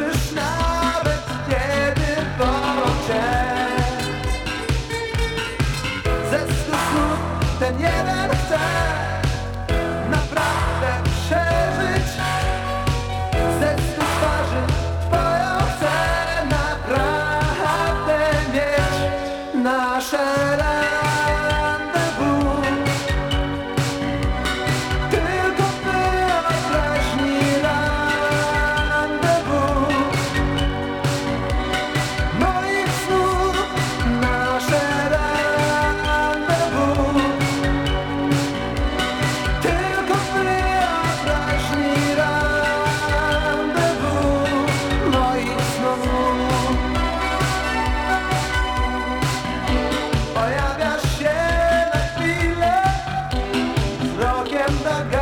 Krzyż Wzrokiem